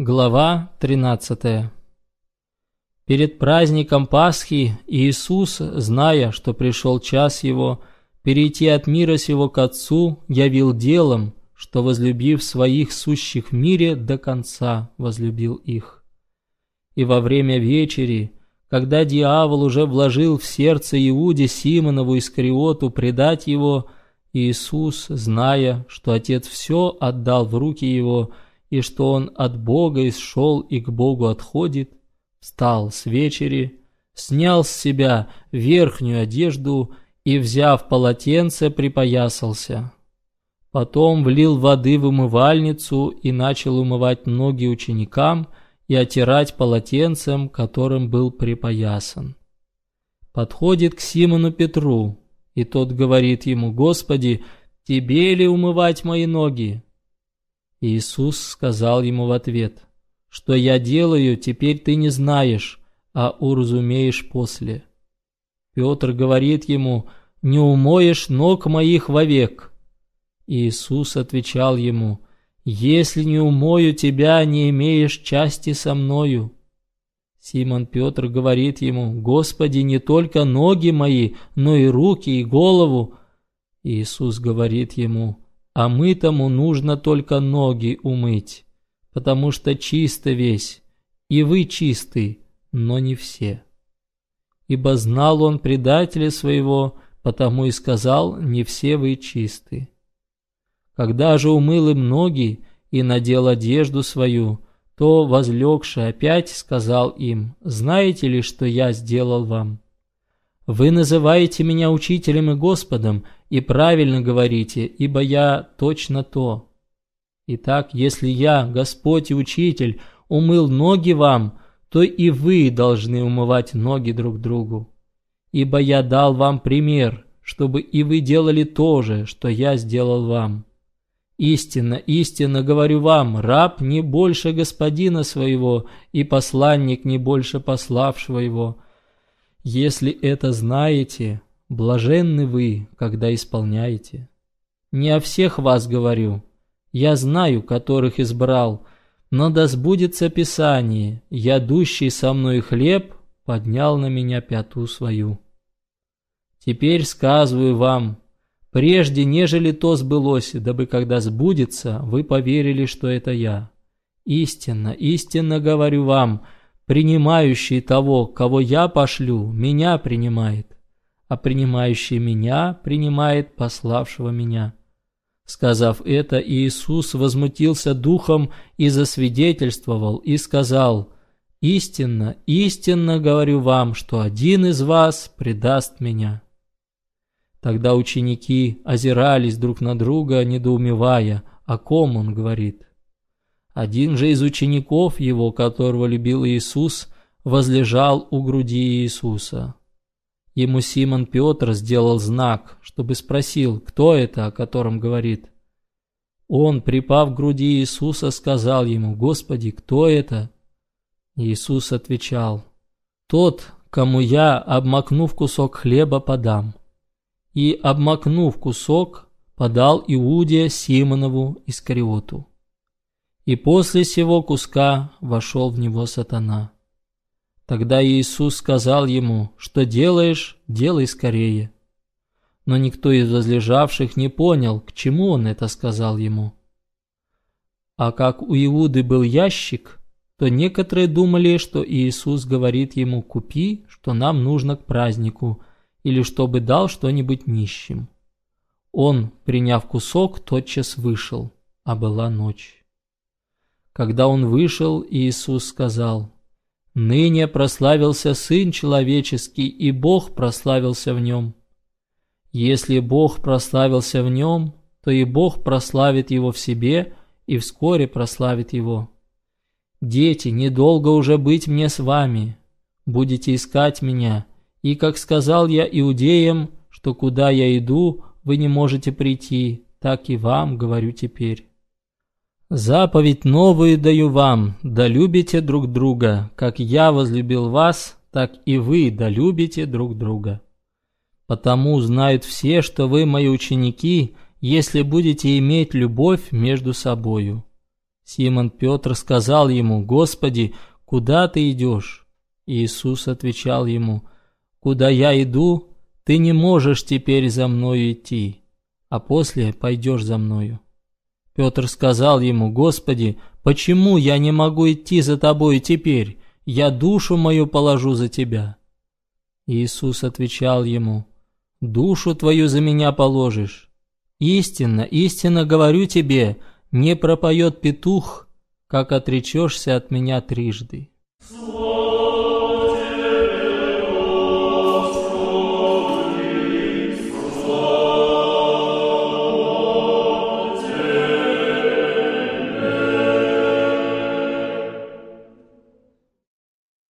Глава 13 Перед праздником Пасхи Иисус, зная, что пришел час Его, перейти от мира сего к Отцу, явил делом, что, возлюбив своих сущих в мире, до конца возлюбил их. И во время вечери, когда дьявол уже вложил в сердце Иуде Симонову Искариоту предать его, Иисус, зная, что Отец все отдал в руки Его, и что он от Бога исшел и к Богу отходит, встал с вечери, снял с себя верхнюю одежду и, взяв полотенце, припоясался. Потом влил воды в умывальницу и начал умывать ноги ученикам и отирать полотенцем, которым был припоясан. Подходит к Симону Петру, и тот говорит ему, «Господи, тебе ли умывать мои ноги?» Иисус сказал ему в ответ, «Что я делаю, теперь ты не знаешь, а уразумеешь после». Петр говорит ему, «Не умоешь ног моих вовек». Иисус отвечал ему, «Если не умою тебя, не имеешь части со мною». Симон Петр говорит ему, «Господи, не только ноги мои, но и руки, и голову». Иисус говорит ему, а мытому нужно только ноги умыть, потому что чисто весь, и вы чисты, но не все. Ибо знал он предателя своего, потому и сказал, не все вы чисты. Когда же умыл им ноги и надел одежду свою, то, возлегший опять, сказал им, «Знаете ли, что я сделал вам?» Вы называете меня учителем и Господом, и правильно говорите, ибо я точно то. Итак, если я, Господь и Учитель, умыл ноги вам, то и вы должны умывать ноги друг другу. Ибо я дал вам пример, чтобы и вы делали то же, что я сделал вам. Истинно, истинно говорю вам, раб не больше господина своего, и посланник не больше пославшего его. Если это знаете, блаженны вы, когда исполняете. Не о всех вас говорю, я знаю, которых избрал, но да сбудется Писание, ядущий со мной хлеб поднял на меня пяту свою. Теперь сказываю вам, прежде нежели то сбылось, дабы когда сбудется, вы поверили, что это я. Истинно, истинно говорю вам, — Принимающий того, кого я пошлю, меня принимает, а принимающий меня принимает пославшего меня». Сказав это, Иисус возмутился духом и засвидетельствовал, и сказал, «Истинно, истинно говорю вам, что один из вас предаст меня». Тогда ученики озирались друг на друга, недоумевая, о ком он говорит. Один же из учеников его, которого любил Иисус, возлежал у груди Иисуса. Ему Симон Петр сделал знак, чтобы спросил, кто это, о котором говорит. Он, припав к груди Иисуса, сказал ему, «Господи, кто это?» Иисус отвечал, «Тот, кому я, обмакнув кусок хлеба, подам». И, обмакнув кусок, подал Иуде Симонову Искариоту. И после сего куска вошел в него сатана. Тогда Иисус сказал ему, что делаешь, делай скорее. Но никто из возлежавших не понял, к чему он это сказал ему. А как у Иуды был ящик, то некоторые думали, что Иисус говорит ему «купи, что нам нужно к празднику», или чтобы дал что-нибудь нищим. Он, приняв кусок, тотчас вышел, а была ночь. Когда он вышел, Иисус сказал, «Ныне прославился Сын Человеческий, и Бог прославился в нем. Если Бог прославился в нем, то и Бог прославит его в себе и вскоре прославит его. Дети, недолго уже быть мне с вами, будете искать меня, и, как сказал я иудеям, что куда я иду, вы не можете прийти, так и вам говорю теперь». Заповедь новую даю вам, да любите друг друга, как я возлюбил вас, так и вы да любите друг друга. Потому знают все, что вы мои ученики, если будете иметь любовь между собою. Симон Петр сказал ему, «Господи, куда ты идешь?» Иисус отвечал ему, «Куда я иду, ты не можешь теперь за мною идти, а после пойдешь за мною». Петр сказал ему, «Господи, почему я не могу идти за тобой теперь? Я душу мою положу за тебя». Иисус отвечал ему, «Душу твою за меня положишь. Истинно, истинно говорю тебе, не пропоет петух, как отречешься от меня трижды».